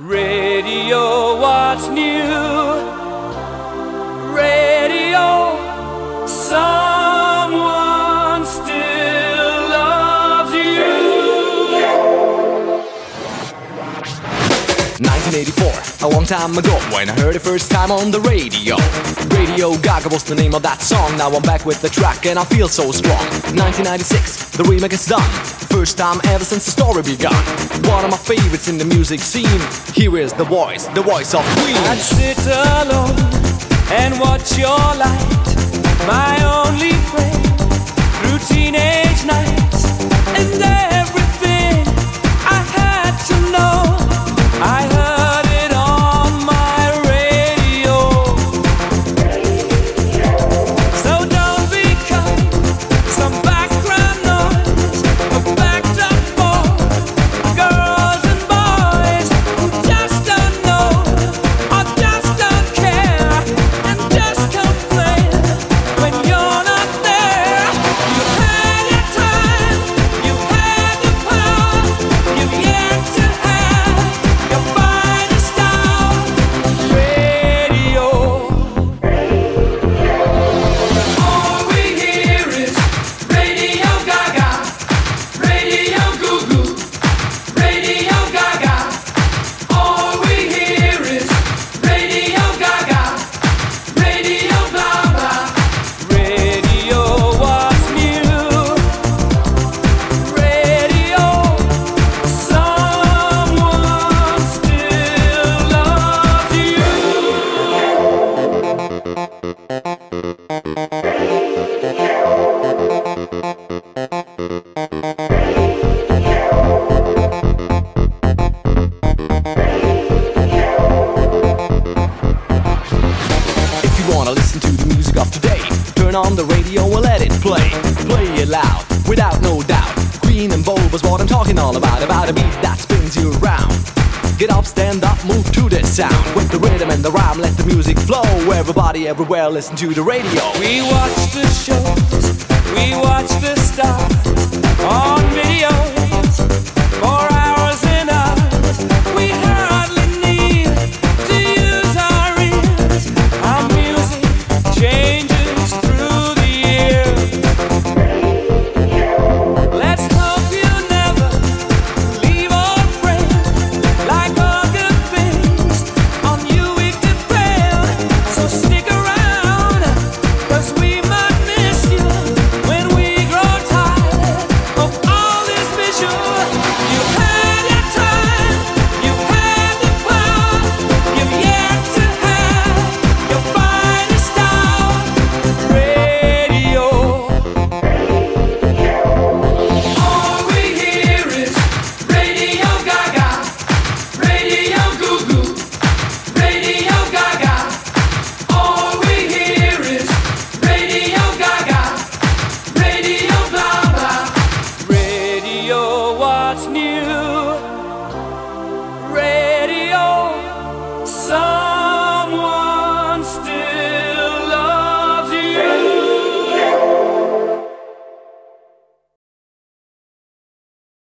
Radio, what's new? Radio, someone still loves you. 1984, a long time ago, when I heard it first time on the radio. Radio Gaga was the name of that song. Now I'm back with the track and I feel so strong. 1996, the remake is done. First time ever since the story began. One of my favorites in the music scene. Here is the voice, the voice of Queen. I'd sit alone and watch your light, my wanna listen to the music of today, turn on the radio and let it play. Play it loud, without no doubt. Green and bold was what I'm talking all about. About a beat that spins you around. Get up, stand up, move to this sound. With the rhythm and the rhyme, let the music flow. Everybody, everywhere, listen to the radio. We watch the shows, we watch